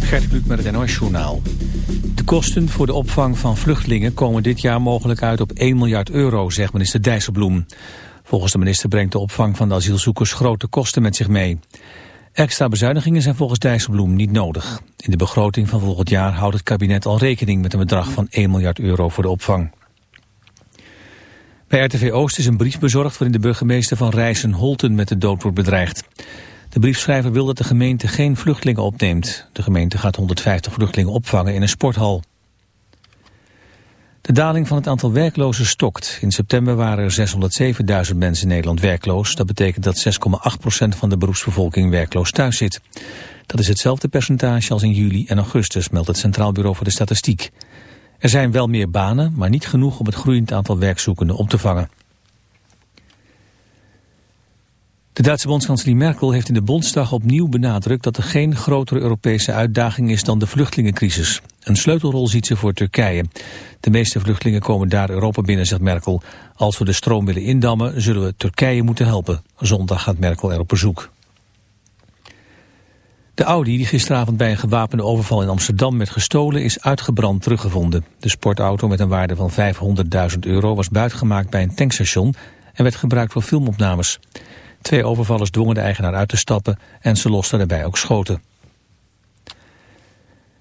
Gert Kluk met het NOS Journaal. De kosten voor de opvang van vluchtelingen komen dit jaar mogelijk uit op 1 miljard euro, zegt minister Dijsselbloem. Volgens de minister brengt de opvang van de asielzoekers grote kosten met zich mee. Extra bezuinigingen zijn volgens Dijsselbloem niet nodig. In de begroting van volgend jaar houdt het kabinet al rekening met een bedrag van 1 miljard euro voor de opvang. Bij RTV Oost is een brief bezorgd waarin de burgemeester van Rijssen-Holten met de dood wordt bedreigd. De briefschrijver wil dat de gemeente geen vluchtelingen opneemt. De gemeente gaat 150 vluchtelingen opvangen in een sporthal. De daling van het aantal werklozen stokt. In september waren er 607.000 mensen in Nederland werkloos. Dat betekent dat 6,8% van de beroepsbevolking werkloos thuis zit. Dat is hetzelfde percentage als in juli en augustus, meldt het Centraal Bureau voor de Statistiek. Er zijn wel meer banen, maar niet genoeg om het groeiend aantal werkzoekenden op te vangen. De Duitse bondskanselier Merkel heeft in de Bondsdag opnieuw benadrukt dat er geen grotere Europese uitdaging is dan de vluchtelingencrisis. Een sleutelrol ziet ze voor Turkije. De meeste vluchtelingen komen daar Europa binnen, zegt Merkel. Als we de stroom willen indammen, zullen we Turkije moeten helpen. Zondag gaat Merkel er op bezoek. De Audi die gisteravond bij een gewapende overval in Amsterdam werd gestolen is uitgebrand teruggevonden. De sportauto met een waarde van 500.000 euro was buitgemaakt bij een tankstation en werd gebruikt voor filmopnames. Twee overvallers dwongen de eigenaar uit te stappen en ze losten daarbij ook schoten.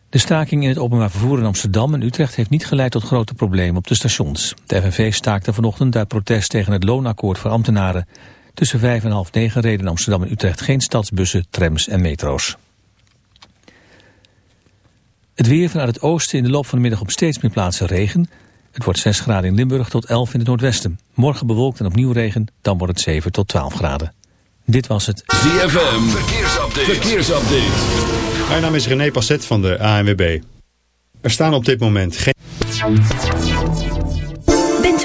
De staking in het openbaar vervoer in Amsterdam en Utrecht heeft niet geleid tot grote problemen op de stations. De FNV staakte vanochtend uit protest tegen het loonakkoord voor ambtenaren. Tussen vijf en half negen reden Amsterdam en Utrecht geen stadsbussen, trams en metro's. Het weer vanuit het oosten in de loop van de middag op steeds meer plaatsen regen. Het wordt 6 graden in Limburg tot 11 in het noordwesten. Morgen bewolkt en opnieuw regen, dan wordt het 7 tot 12 graden. Dit was het ZFM Verkeersupdate. Verkeersupdate. Mijn naam is René Passet van de ANWB. Er staan op dit moment geen...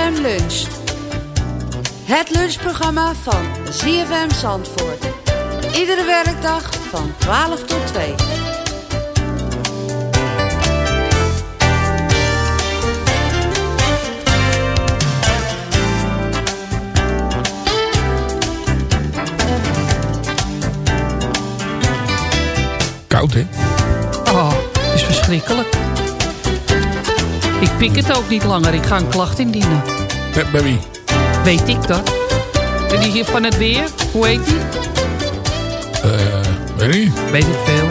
ZFM Lunch. Het lunchprogramma van ZFM Zandvoort. Iedere werkdag van 12 tot 2. Koud, hè? Oh, is verschrikkelijk. Ik pik het ook niet langer. Ik ga een klacht indienen. Bij, bij wie? Weet ik dat? En die hier van het weer? Hoe heet die? Uh, weet ik veel.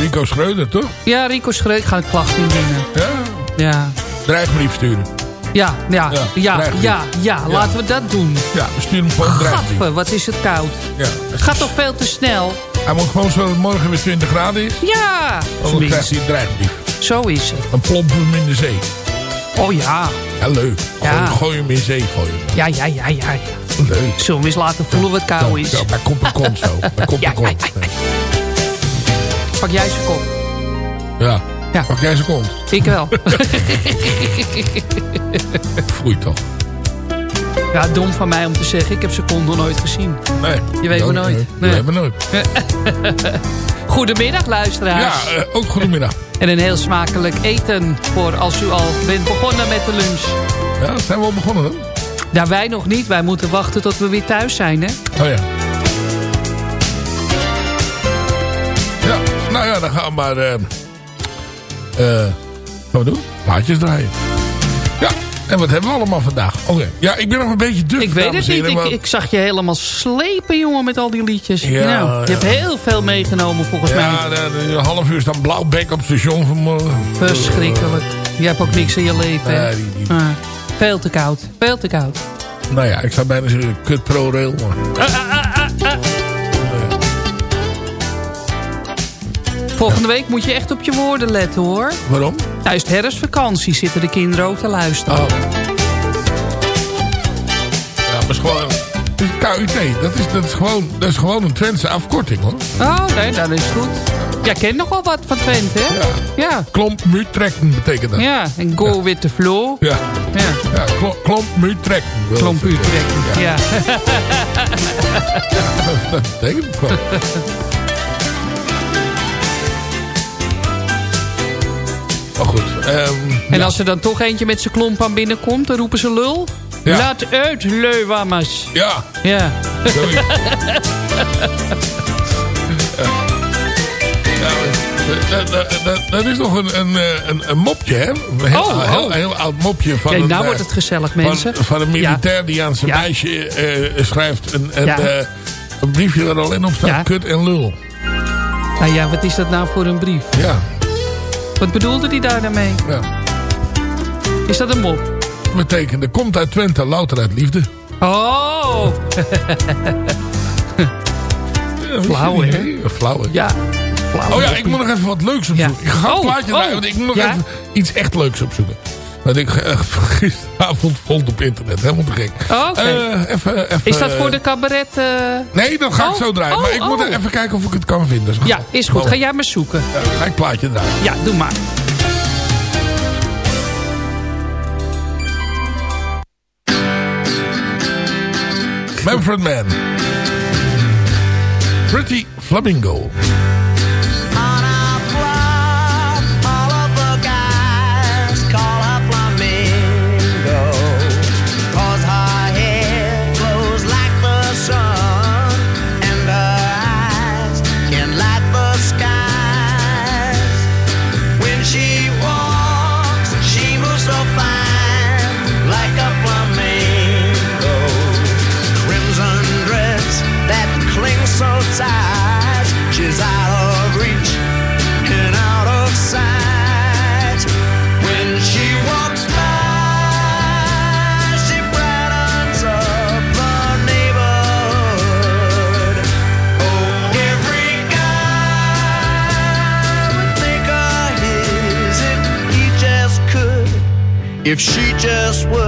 Rico Schreuder, toch? Ja, Rico Schreuder. Ik ga een klacht indienen. Ja? Ja. Dreigbrief sturen. Ja, ja, Ja, ja, ja, ja, Ja. laten we dat doen. Ja, we sturen hem gewoon. Gadver, wat is het koud. Ja. Het gaat toch veel te snel? Hij moet gewoon zo dat het morgen weer 20 graden is. Ja, Dan krijgt hij een dreigbrief. Zo is het. Dan plompen hem in de zee. Oh ja, Ja, leuk. Gooi, Ja. gooi hem in zee, gooi hem. ja, ja, ja, ja. ja. Leuk. Zullen we eens laten voelen wat kou is? Zo, bij kop en kont zo. Ja, en kont. ja, Pak jij zijn kop. Ja. Ja. Pak jij zijn kont. Ik wel. Foei toch. Ja, dom van mij om te zeggen. Ik heb zijn kont nog nooit gezien. Nee. Je weet maar nooit. Je Nee. weet maar nooit. Goedemiddag luisteraars. Ja, eh, ook goedemiddag. En een heel smakelijk eten voor als u al bent begonnen met de lunch. Ja, zijn we al begonnen dan? Nou, wij nog niet. Wij moeten wachten tot we weer thuis zijn, hè? Oh ja. Ja, nou ja, dan gaan we maar... eh eh, wat doen? Plaatjes draaien. Ja, en wat hebben we allemaal vandaag? Oké, ja, ik ben nog een beetje duf, Ik weet het niet. Ik, ik zag je helemaal slepen, jongen, met al die liedjes. Ja, nou, je ja. hebt heel veel meegenomen, volgens mij. Ja, een half uur staan blauwbek op station vanmorgen. Verschrikkelijk. Je hebt ook niks in je leven. Nee, die- die- Ah, veel te koud. Veel te koud. Nou ja, ik zou bijna zeggen, kut pro rail. Maar... Volgende week moet je echt op je woorden letten, hoor. Waarom? Tijdens de herfstvakantie zitten de kinderen ook te luisteren. Oh. Ja, maar gewoon... KUT, dat is, dat, is gewoon, dat is gewoon een Twentse afkorting hoor. Oh, nee, dat is goed. Jij kent nog wel wat van Twente, hè? Ja. Ja. Klomp, muur, trekken betekent dat. Ja, en go with the flow. Ja, Ja, ja klo- klomp, klomp zeggen. trekken. Ja. Dat betekent het Maar goed, ehm, En ja. als er dan toch eentje met zijn klomp aan binnenkomt, dan roepen ze lul. Ja. Laat uit, leuwammers. Ja, Ja. dat- dat- dat- Dat is nog een, een, een, een mopje, hè? Een heel, Oh, oh. heel, heel oud mopje van Kijk, een, nou eh, wordt het gezellig, mensen. van een militair die aan zijn Ja. meisje eh, schrijft een, een, Ja. eh, een briefje waar alleen op staat kut en lul. Nou ja, wat is dat nou voor een brief? Ja, Wat bedoelde die daar nou mee? ja. Is dat een mop? Er komt uit Twente louter uit liefde. Oh! Ja, Flauw, hè? Ja, Flauw, hè? Ja. Flauw. Oh ja, ik moet nog even wat leuks opzoeken. Ja. Ik ga een Oh, plaatje oh. want ik moet nog Ja? even iets echt leuks opzoeken. Wat ik eh, gisteravond vond op internet. Helemaal te gek. Oh. Eh, even, even, Is dat voor de cabaret? eh? Nee, dat ga ik Oh, zo draaien. oh, maar ik moet oh. even kijken of ik het kan vinden. Ja, is goed. Ga jij maar zoeken. Ja, ga ik plaatje draaien. Ja, doe maar. Manfred Mann. Pretty Flamingo. If she just would.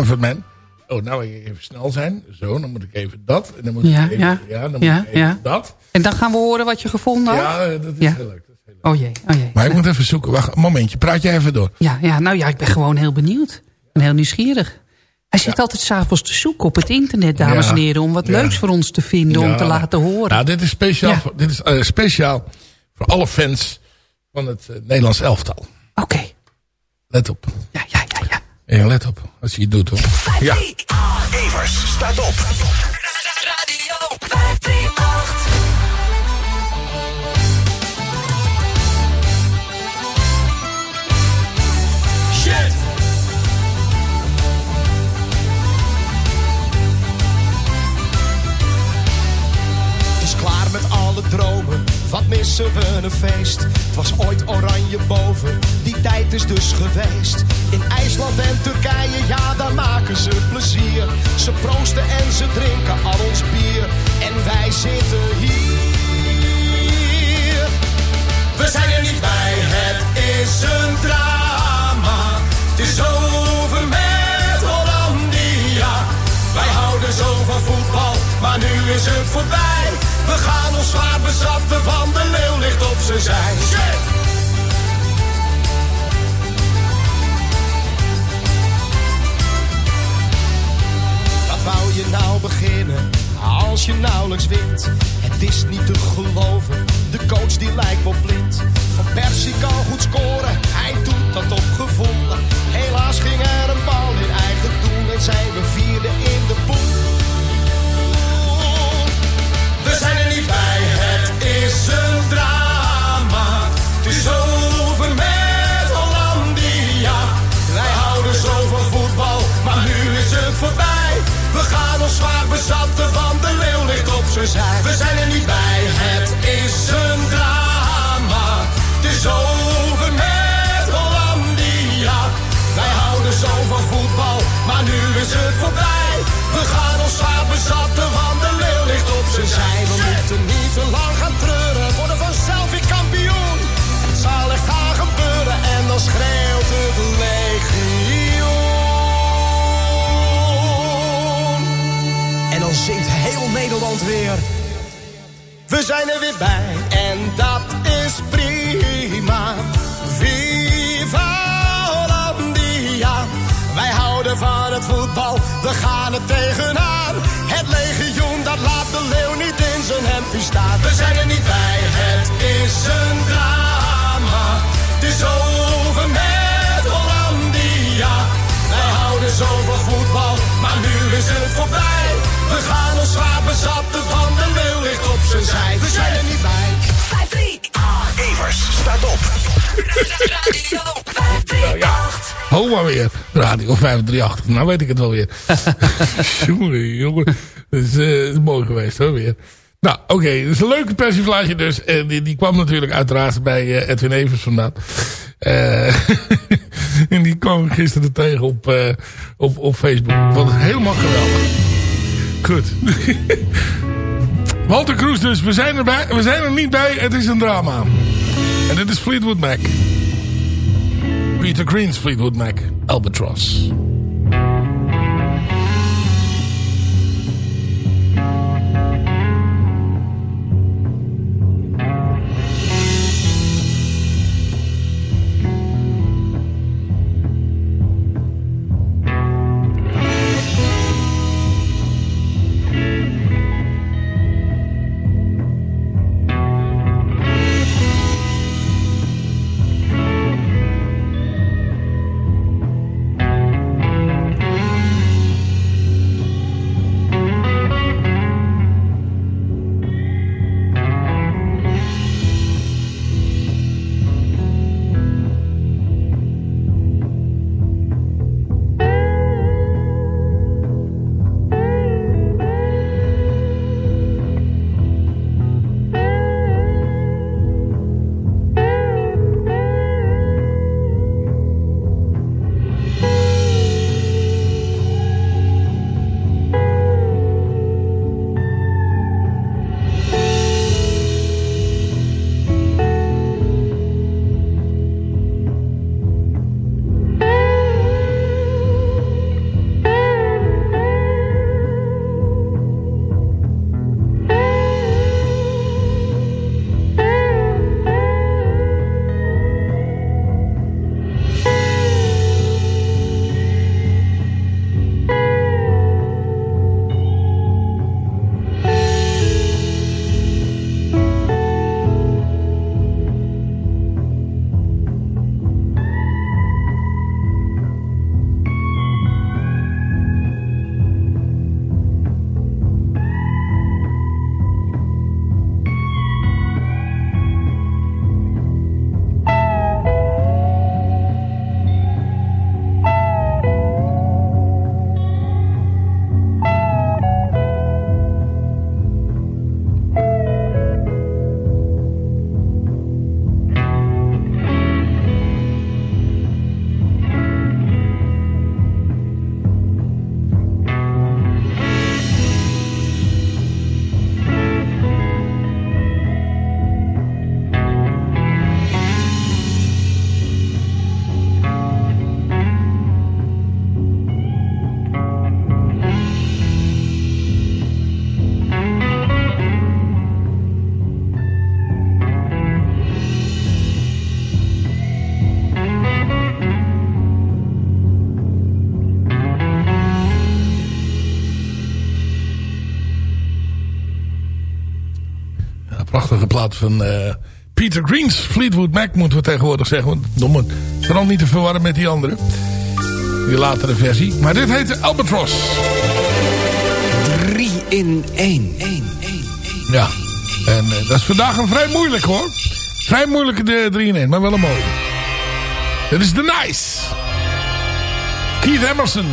Manfred Man. Oh, nou even snel zijn. Zo, dan moet ik even dat. En dan moet Ja, ik even, ja. ja, dan moet Ja, ik even ja. dat. En dan gaan we horen wat je gevonden had? Ja, dat is Ja. heel leuk. Dat is heel leuk. Oh jee, oh jee. Maar ik moet even zoeken. Wacht, een momentje. Praat jij even door. Ja, ja, nou ja, ik ben gewoon heel benieuwd. En heel nieuwsgierig. Hij zit altijd s'avonds te zoeken op het internet, dames Ja. en heren... om wat Ja. leuks voor ons te vinden, om Ja. te laten horen. Nou, dit is speciaal, Ja. voor, dit is, eh, speciaal voor alle fans van het eh, Nederlands elftal. Oké, Let op. ja, ja, ja. Ja, let op. Als je het doet hoor. Ja. Evers staat op. Radio 538. Shit. Het is klaar met alle dromen, wat missen we een feest. Het was ooit oranje boven, tijd is dus geweest. In IJsland en Turkije, ja daar maken ze plezier. Ze proosten en ze drinken al ons bier. En wij zitten hier. We zijn er niet bij, het is een drama. Het is over met Hollandia. Wij houden zo van voetbal, maar nu is het voorbij. We gaan ons zwaar bezatten, van de leeuw ligt op zijn zij. Je nou beginnen als je nauwelijks wint? Het is niet te geloven, de coach die lijkt wel blind. Van Persie kan goed scoren, hij doet dat op gevoel. Helaas ging er een bal in eigen doel en zijn we vierde in de pool. We zijn er niet bij, het is een drama. Het is over met. Wij houden zo van voetbal, maar nu is het voorbij. We gaan ons zwaar bezatten, want de leeuw ligt op zijn zij. We zijn er niet bij, het is een drama. Het is over met Hollandia. Wij houden zo van voetbal, maar nu is het voorbij. We gaan ons zwaar bezatten, want de leeuw ligt op zijn zij. We moeten niet te lang gaan treuren, worden vanzelf weer kampioen. Het zal echt gaan gebeuren en dan schreeuwt het legioen. Zingt heel Nederland weer. We zijn er weer bij en dat is prima. Viva Hollandia. Wij houden van het voetbal, we gaan er tegenaan. Het legioen dat laat de leeuw niet in zijn hempie staan. We zijn er niet bij, het is een drama. Het is over met Hollandia. Wij houden zo van voetbal, maar nu is het voorbij. We gaan ons zwaar bezatten, want de leeuw ligt op zijn zij. We zijn er niet bij. 538. Evers staat op. Radio 538. Ho maar weer. Radio 538. Nou weet ik het wel weer. jongen, jongen. Dat is, eh, is mooi geweest hoor weer. Nou, oké. Dat is een leuke persiflage dus. En die, die kwam natuurlijk uiteraard bij eh, Edwin Evers vandaan. Eh, en die kwam gisteren tegen op, eh, op, op Facebook. Wat helemaal geweldig. Goed. Walter Kroes dus. We zijn, erbij, we zijn er niet bij. Het is een drama. En dit is Fleetwood Mac. Peter Green's Fleetwood Mac. Albatross. Plaat van eh, Peter Green's Fleetwood Mac, moeten we tegenwoordig zeggen. Want domme, vooral niet te verwarren met die andere. Die latere versie. Maar dit heet Albatross. 3 in 1. Ja. En eh, dat is vandaag een vrij moeilijk hoor. Vrij moeilijke de 3 in 1, maar wel een mooie. Dit is The Nice. Keith Emerson.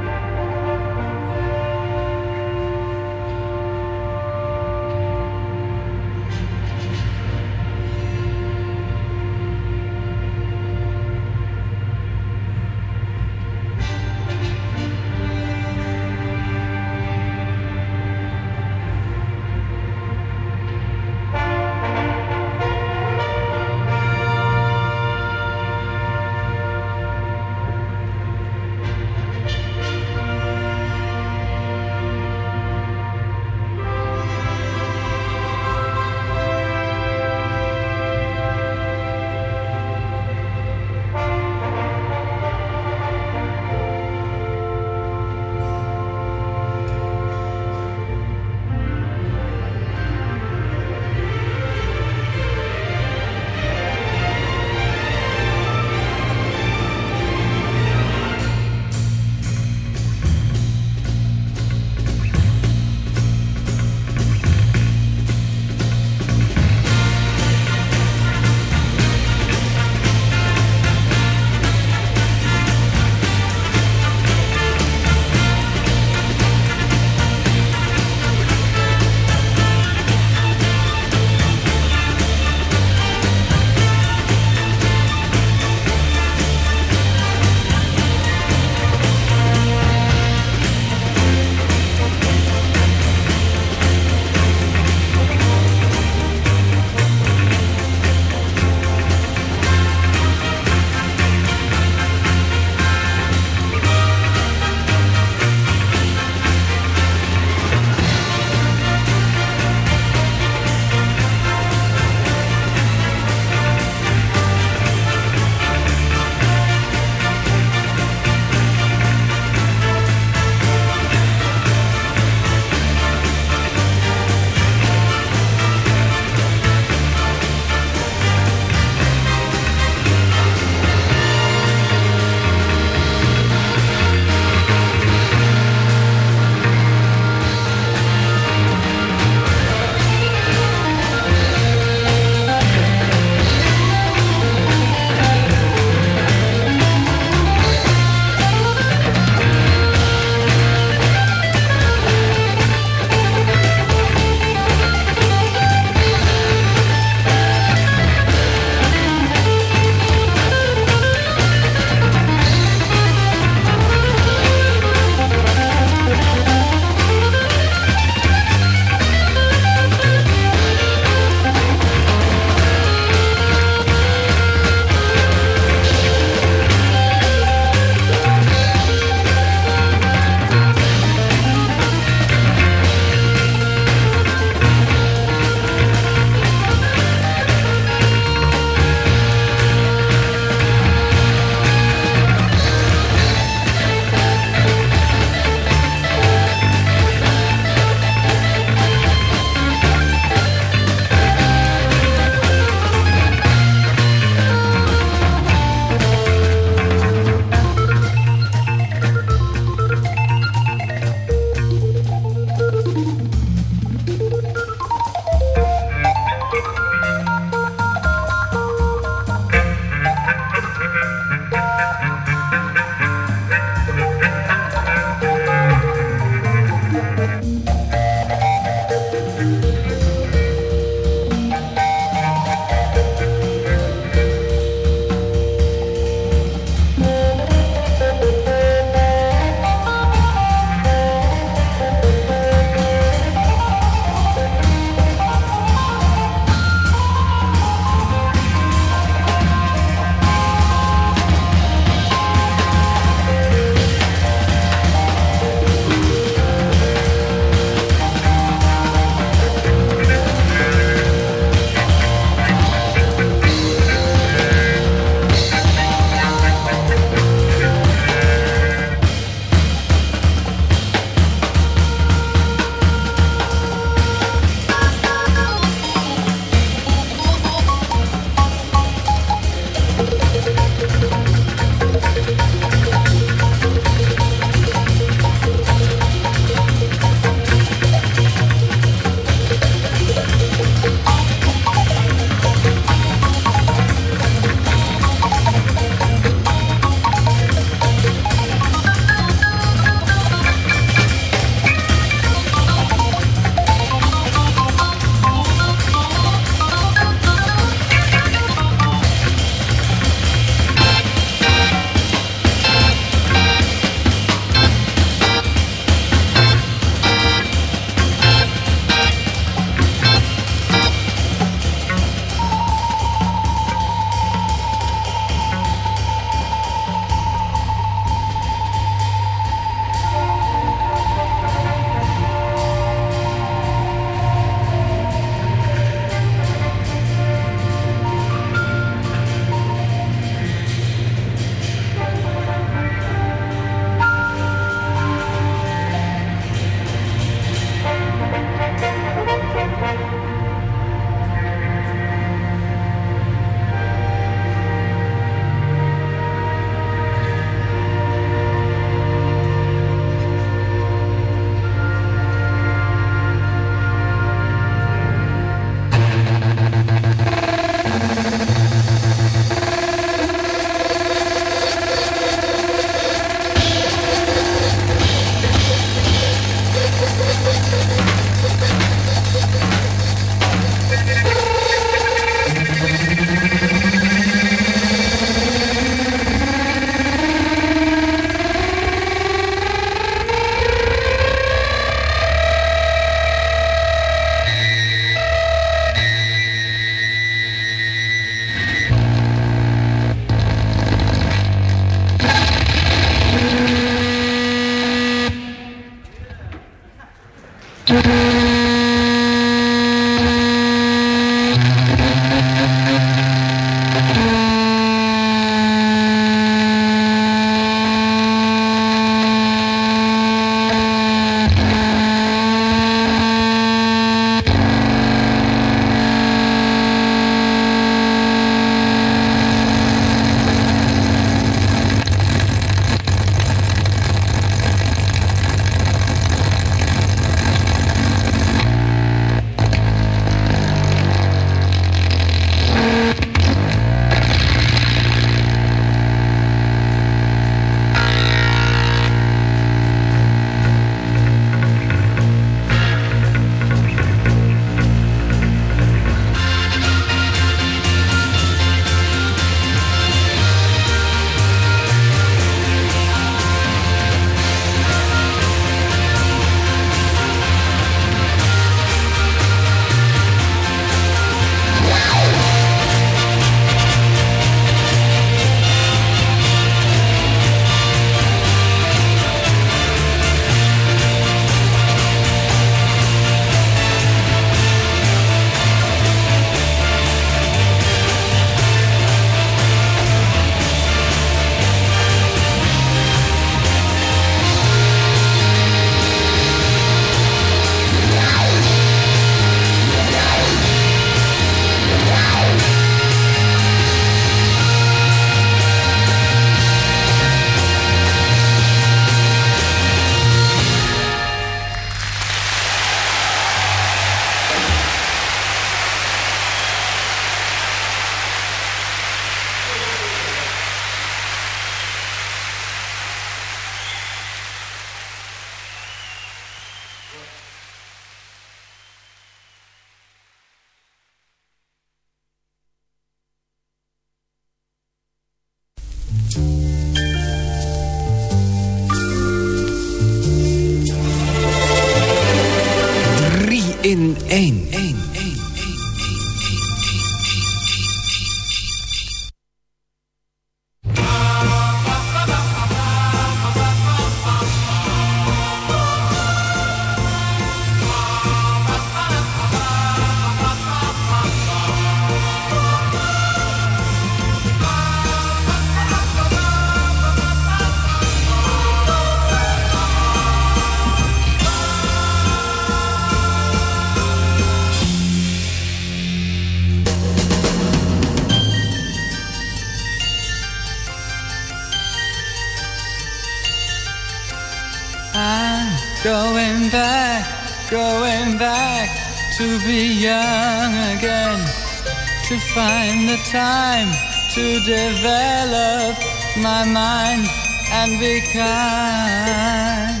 To find the time to develop my mind and be kind,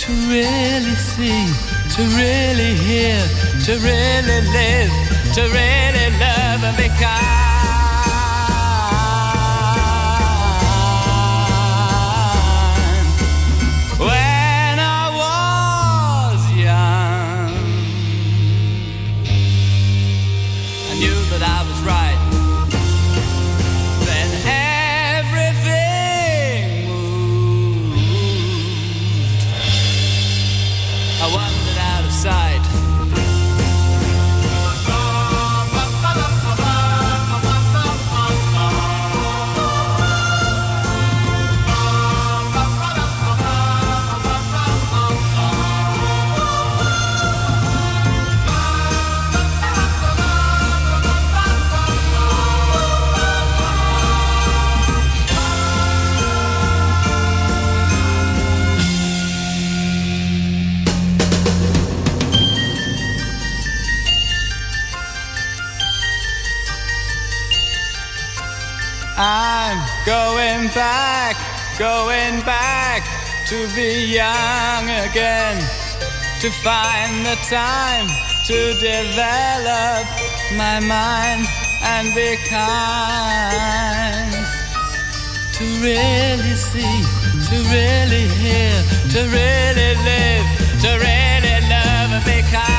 to really see, to really hear, to really live, to really love and be kind. Going back, going back to be young again, to find the time to develop my mind and be kind. To really see, to really hear, to really live, to really love and be kind.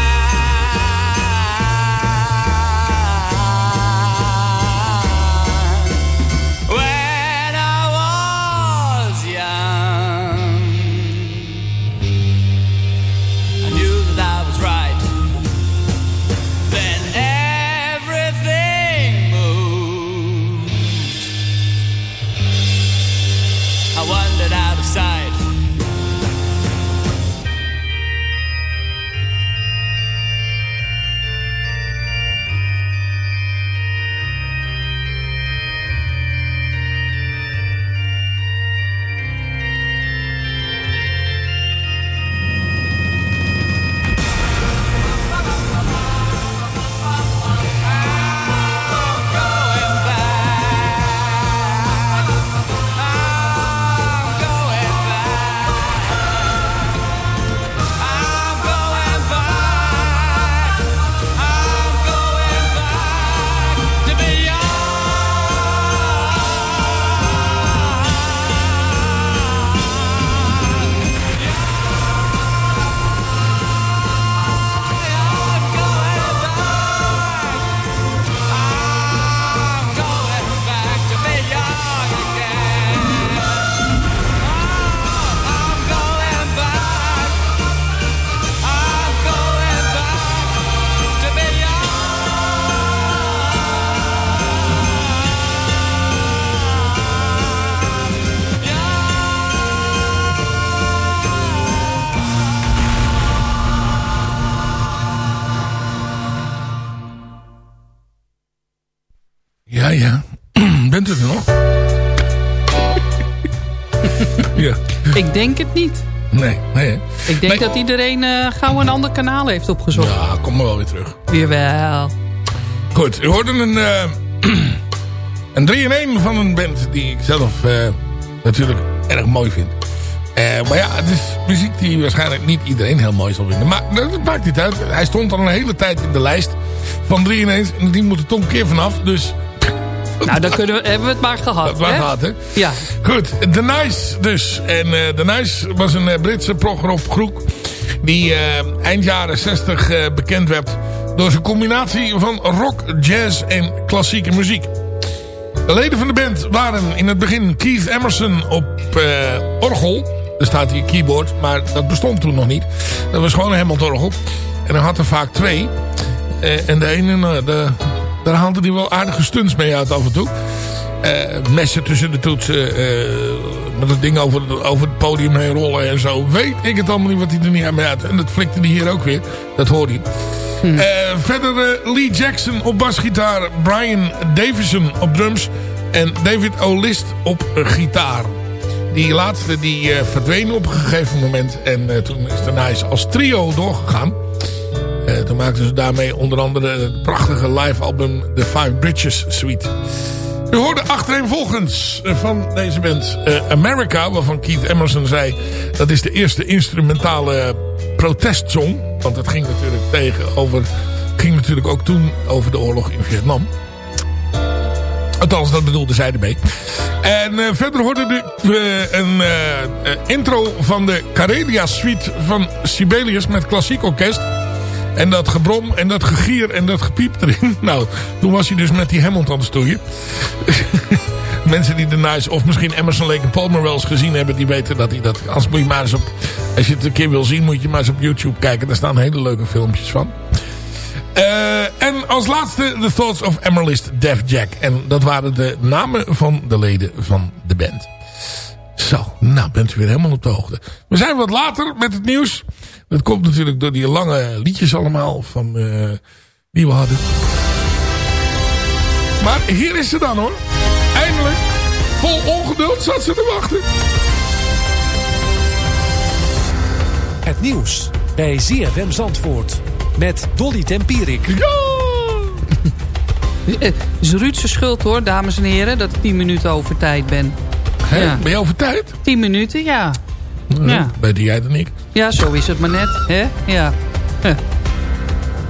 Denk het niet. Nee, nee. hè? Ik denk Nee. dat iedereen eh, gauw een ander kanaal heeft opgezocht. Ja, kom maar wel weer terug. Weer wel. Goed, u hoorde een, eh een 3-in-1 van een band die ik zelf eh, natuurlijk erg mooi vind. Maar ja, het is muziek die waarschijnlijk niet iedereen heel mooi zal vinden. Maar dat maakt niet uit. Hij stond al een hele tijd in de lijst van 3 in 1 En die moet er toch een keer vanaf. Dus Nou, dan kunnen we, hebben we het maar gehad. dat hè? gehad, hè? Ja. Goed, The Nice dus. En eh The Nice was een eh, Britse progroep groep. Die eh, eind jaren 60 eh, bekend werd door zijn combinatie van rock, jazz en klassieke muziek. De leden van de band waren in het begin Keith Emerson op orgel. Er staat hier keyboard, maar dat bestond toen nog niet. Dat was gewoon een Hammond-orgel. En hij had er vaak twee. En de ene, de, daar haalde hij wel aardige stunts mee uit af en toe. Eh, messen tussen de toetsen. eh, met het ding over, over het podium heen rollen en zo. Weet ik het allemaal niet wat hij er niet aan mee uit. En dat flikte hij hier ook weer. Dat hoorde hij. Eh, verder Lee Jackson op basgitaar. Brian Davison op drums. En David O'List op gitaar. Die laatste die verdween op een gegeven moment. En toen is daarna is als trio doorgegaan. Eh, toen maakten ze daarmee onder andere het prachtige live album The Five Bridges Suite. U hoorde achtereenvolgens van deze band eh, America, waarvan Keith Emerson zei... dat is de eerste instrumentale protestsong. Want het ging natuurlijk tegen over... ging natuurlijk ook toen over de oorlog in Vietnam. Althans, dat bedoelde zij ermee. En eh, verder hoorde we een intro van de Karelia Suite van Sibelius met klassiek orkest. En dat gebrom en dat gegier en dat gepiep erin. Nou, toen was hij dus met die Hammond aan het stoeien. Mensen die daarna is, of misschien Emerson Lake Palmer wel eens gezien hebben, die weten dat hij dat... Als, moet je maar op, als je het een keer wil zien, moet je maar eens op YouTube kijken. Daar staan hele leuke filmpjes van. Eh, en als laatste The Thoughts of Emerlist Def Jack. En dat waren de namen van de leden van de band. Zo, nou bent u weer helemaal op de hoogte. We zijn wat later met het nieuws. Dat komt natuurlijk door die lange liedjes allemaal van, eh, die we hadden. Maar hier is ze dan hoor. Eindelijk. Vol ongeduld zat ze te wachten. Het nieuws bij ZFM Zandvoort. Met Dolly Tempierik. Het is Ruud zijn schuld hoor, dames en heren, dat ik 10 minuten over tijd ben. Hè? Ja. Ben je over tijd? 10 minuten, ja. Ja. Beter jij dan ik. Ja, zo is het maar net. Hè? Ja. Huh.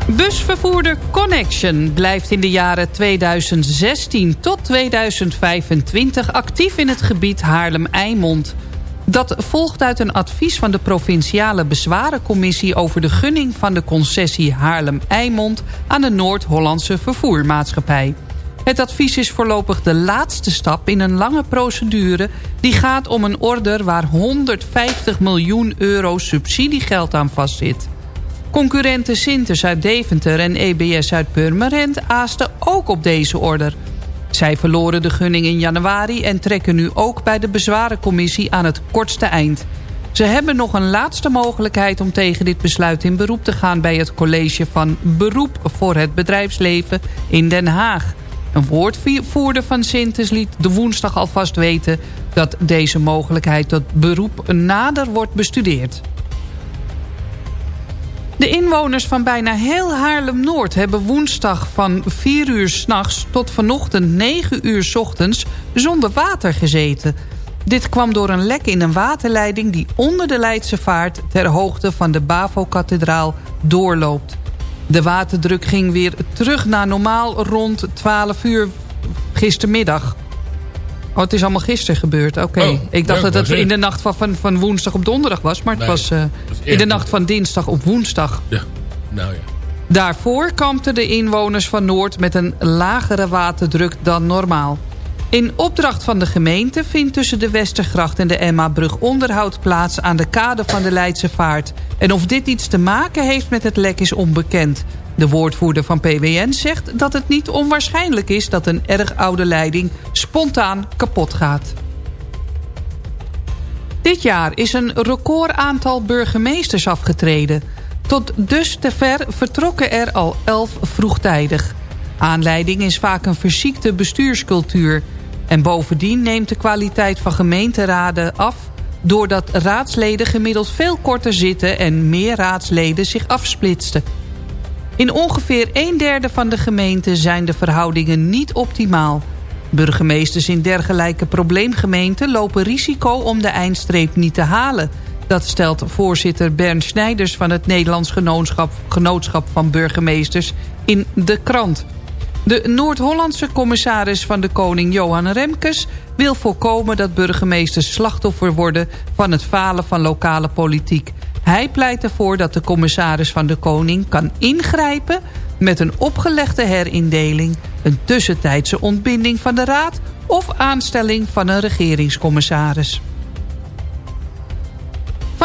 Busvervoerder Connection blijft in de jaren 2016 tot 2025 actief in het gebied Haarlem-Eimond. Dat volgt uit een advies van de Provinciale Bezwarencommissie... over de gunning van de concessie Haarlem-Eimond... aan de Noord-Hollandse Vervoermaatschappij. Het advies is voorlopig de laatste stap in een lange procedure... die gaat om een order waar 150 miljoen euro subsidiegeld aan vastzit. Concurrenten Sinters uit Deventer en EBS uit Purmerend... aasten ook op deze order... Zij verloren de gunning in januari en trekken nu ook bij de bezwarencommissie aan het kortste eind. Ze hebben nog een laatste mogelijkheid om tegen dit besluit in beroep te gaan... bij het college van Beroep voor het Bedrijfsleven in Den Haag. Een woordvoerder van Sintes liet de woensdag alvast weten... dat deze mogelijkheid tot beroep nader wordt bestudeerd. De inwoners van bijna heel Haarlem-Noord hebben woensdag van 4 uur s'nachts tot vanochtend 9 uur s ochtends zonder water gezeten. Dit kwam door een lek in een waterleiding die onder de Leidse vaart ter hoogte van de Bavo-kathedraal doorloopt. De waterdruk ging weer terug naar normaal rond 12 uur gistermiddag. Oh, het is allemaal gisteren gebeurd. Oké. Oh, ik dacht ja, dat het in de nacht van, van, van woensdag op donderdag was. Maar het Nee, was eh, is in de nacht van dinsdag op woensdag. Ja, nou ja. Daarvoor kampten de inwoners van Noord met een lagere waterdruk dan normaal. In opdracht van de gemeente vindt tussen de Westergracht en de Emma-brug onderhoud plaats aan de kade van de Leidse Vaart. En of dit iets te maken heeft met het lek is onbekend. De woordvoerder van PWN zegt dat het niet onwaarschijnlijk is dat een erg oude leiding spontaan kapot gaat. Dit jaar is een record aantal burgemeesters afgetreden. Tot dus te ver vertrokken er al elf vroegtijdig. Aanleiding is vaak een verziekte bestuurscultuur. En bovendien neemt de kwaliteit van gemeenteraden af... doordat raadsleden gemiddeld veel korter zitten... en meer raadsleden zich afsplitsten. In ongeveer een derde van de gemeenten zijn de verhoudingen niet optimaal. Burgemeesters in dergelijke probleemgemeenten lopen risico om de eindstreep niet te halen. Dat stelt voorzitter Bernd Snijders van het Nederlands Genootschap, Genootschap van Burgemeesters in de krant. De Noord-Hollandse commissaris van de koning Johan Remkes wil voorkomen dat burgemeesters slachtoffer worden van het falen van lokale politiek. Hij pleit ervoor dat de commissaris van de Koning kan ingrijpen... met een opgelegde herindeling, een tussentijdse ontbinding van de Raad... of aanstelling van een regeringscommissaris.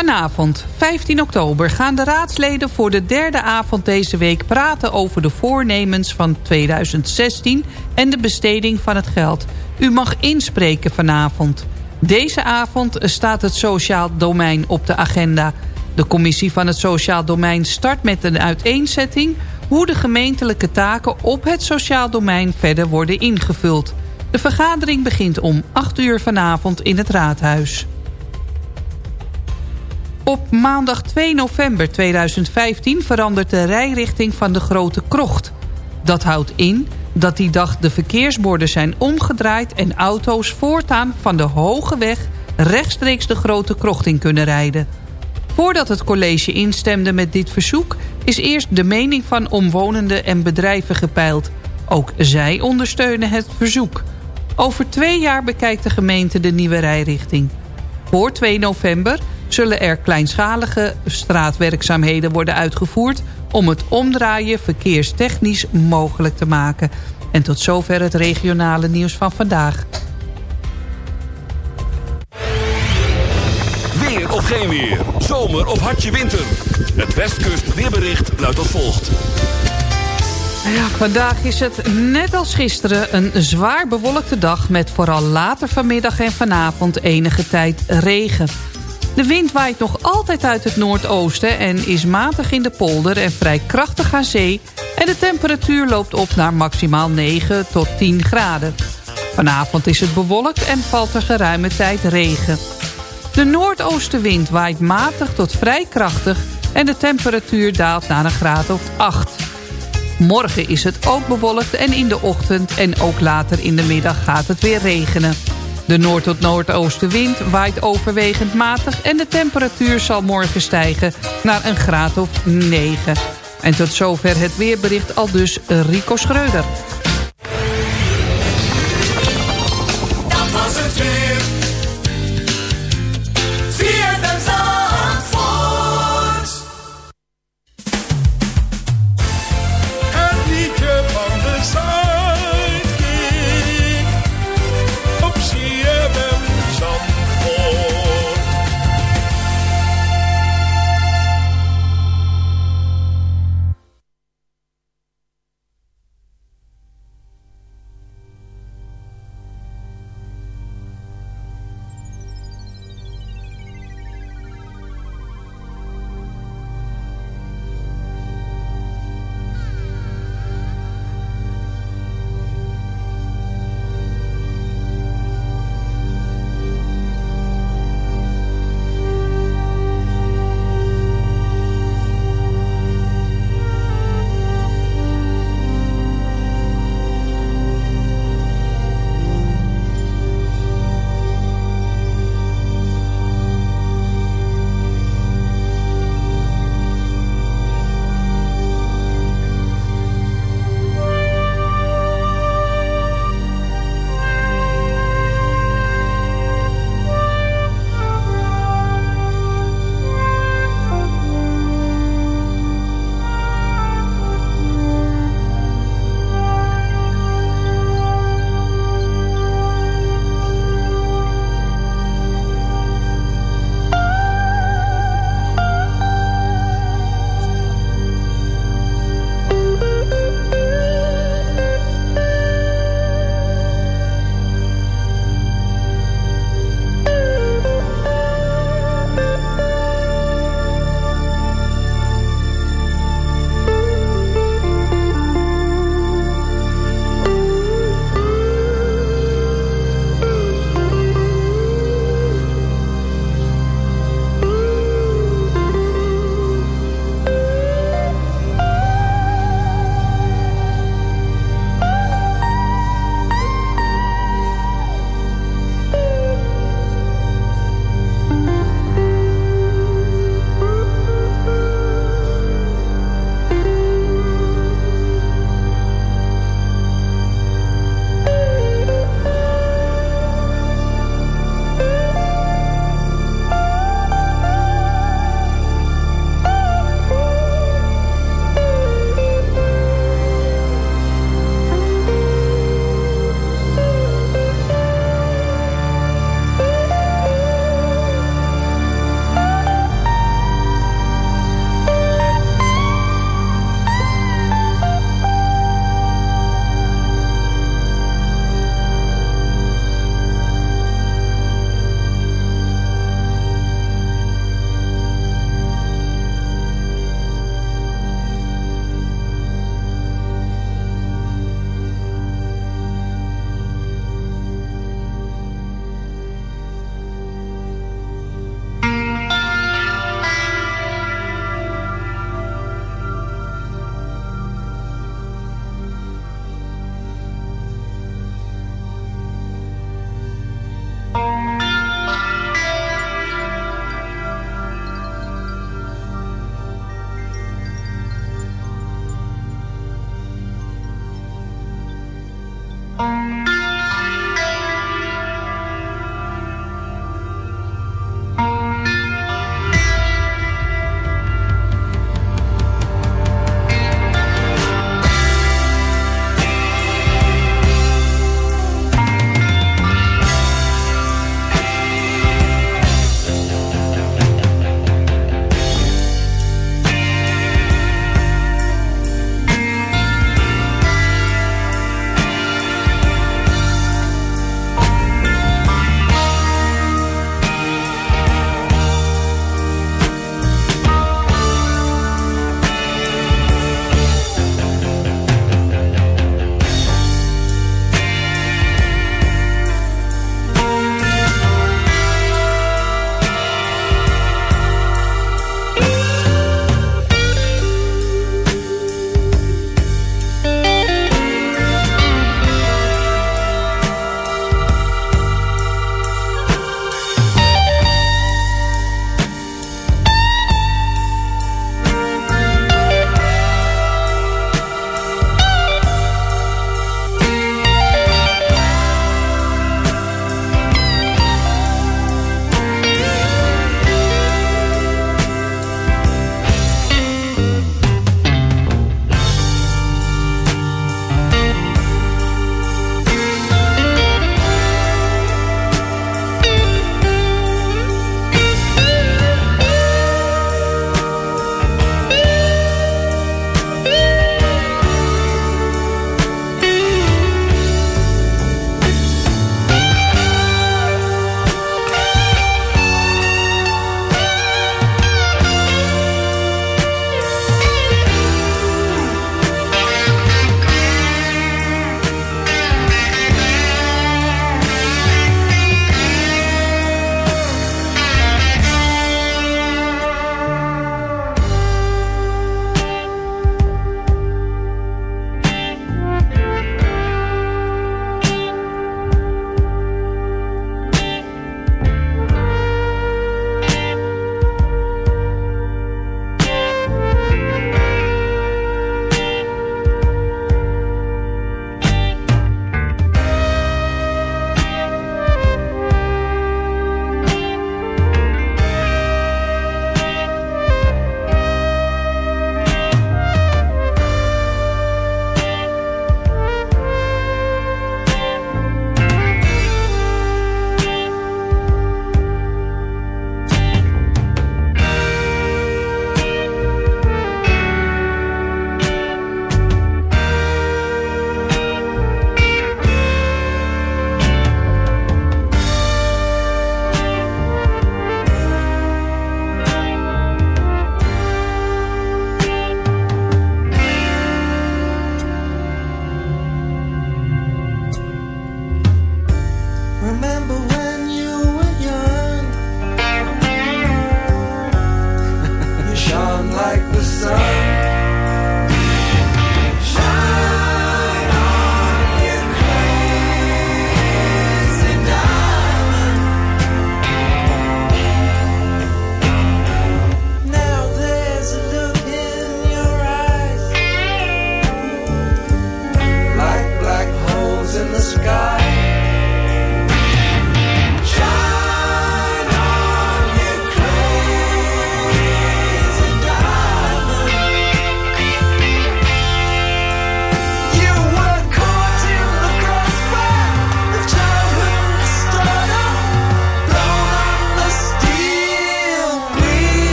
Vanavond, 15 oktober, gaan de raadsleden voor de derde avond deze week praten over de voornemens van 2016 en de besteding van het geld. U mag inspreken vanavond. Deze avond staat het sociaal domein op de agenda. De commissie van het sociaal domein start met een uiteenzetting... hoe de gemeentelijke taken op het sociaal domein verder worden ingevuld. De vergadering begint om 8 uur vanavond in het raadhuis. Op maandag 2 november 2015 verandert de rijrichting van de Grote Krocht. Dat houdt in dat die dag de verkeersborden zijn omgedraaid... en auto's voortaan van de Hoge Weg rechtstreeks de Grote Krocht in kunnen rijden. Voordat het college instemde met dit verzoek... is eerst de mening van omwonenden en bedrijven gepeild. Ook zij ondersteunen het verzoek. Over twee jaar bekijkt de gemeente de nieuwe rijrichting. Voor 2 november zullen er kleinschalige straatwerkzaamheden worden uitgevoerd... om het omdraaien verkeerstechnisch mogelijk te maken. En tot zover het regionale nieuws van vandaag. Weer of geen weer, zomer of hartje winter. Het Westkust weerbericht luidt als volgt. Ja, vandaag is het net als gisteren een zwaar bewolkte dag... met vooral later vanmiddag en vanavond enige tijd regen. De wind waait nog altijd uit het noordoosten en is matig in de polder en vrij krachtig aan zee. En de temperatuur loopt op naar maximaal 9 tot 10 graden. Vanavond is het bewolkt en valt er geruime tijd regen. De noordoostenwind waait matig tot vrij krachtig en de temperatuur daalt naar een graad of 8. Morgen is het ook bewolkt en in de ochtend en ook later in de middag gaat het weer regenen. De noord- tot noordoostenwind waait overwegend matig... en de temperatuur zal morgen stijgen naar een graad of 9. En tot zover het weerbericht al dus Rico Schreuder.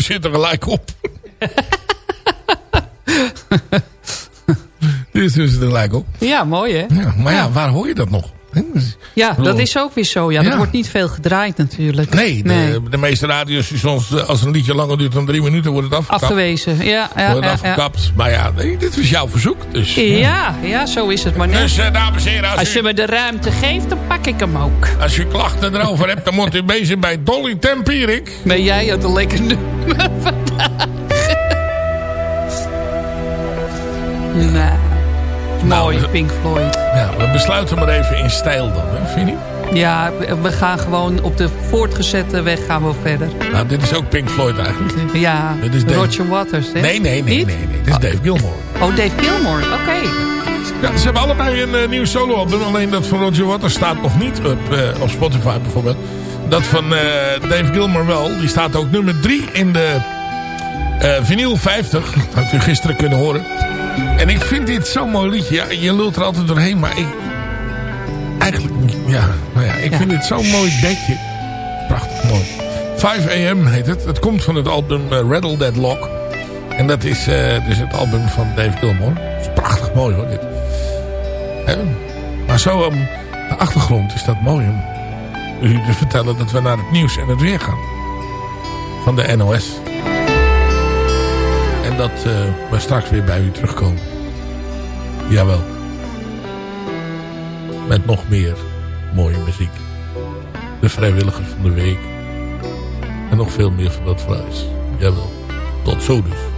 Zit er gelijk op. Zit er gelijk op. Ja, mooi hè? Ja, maar ja, waar hoor je dat nog? Ja, dat is ook weer zo. Ja, dat wordt niet veel gedraaid natuurlijk. Nee, de, de meeste radiostations, eh, als een liedje langer duurt dan drie minuten, wordt het afgekapt. Afgewezen. Ja, ja, wordt ja, het ja. afgekapt. Maar ja, nee, dit was jouw verzoek. Dus, Ja, ja, zo is het maar net. Dus, eh, dames en heren, als, Als u, je me de ruimte geeft, dan pak ik hem ook. als u klachten erover hebt, dan moet u bezig bij Dolly Tempierik. Ben jij het een lekker nummer vandaag? nee. Mooi, Nou, Pink Floyd. Ja, we besluiten maar even in stijl dan, hè, vind je? Ja, we- gaan gewoon op de voortgezette weg gaan we verder. Nou, dit is ook Pink Floyd eigenlijk. Ja, Dit is Dave- Roger Waters, hè? Nee, nee, nee, Niet? nee, nee. Dit is Dave Gilmore. Oh, Dave Gilmore, oké. Ja, ze hebben allebei een eh, nieuw soloalbum. Alleen dat van Roger Waters staat nog niet op, eh, op Spotify bijvoorbeeld. Dat van eh, Dave Gilmore wel. Die staat ook nummer 3 in de eh vinyl 50. Dat had u gisteren kunnen horen. En ik vind dit zo'n mooi liedje. Ja, je lult er altijd doorheen, maar ik... Eigenlijk niet. Ja, nou ja, ik Ja. vind dit zo'n mooi bedje. Prachtig mooi. 5 AM heet het. Het komt van het album eh, Rattle That Lock. En dat is eh, dus het album van Dave Gilmore. Dat is prachtig mooi hoor, dit. Maar zo op de achtergrond is dat mooi om u te vertellen dat we naar het nieuws en het weer gaan. Van de NOS. Dat eh, we straks weer bij u terugkomen. Jawel. Met nog meer mooie muziek. De vrijwilliger van de week. En nog veel meer van dat vlees. Jawel. Tot zo dus.